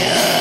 Yeah.